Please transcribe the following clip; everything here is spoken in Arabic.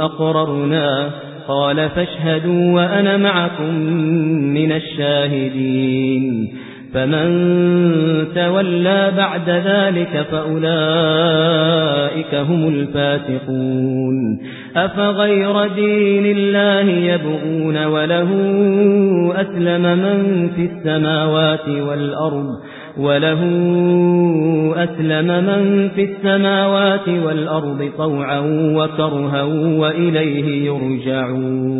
أقررنا. قال فاشهدوا وأنا معكم من الشاهدين. فمن تولى بعد ذلك فأولئك هم الفاتقون. أفغير دين الله يبغون وله أسلم من في السماوات والأرض وله أسلم من في السماوات والأرض طوعا وكرها وإليه يرجعون.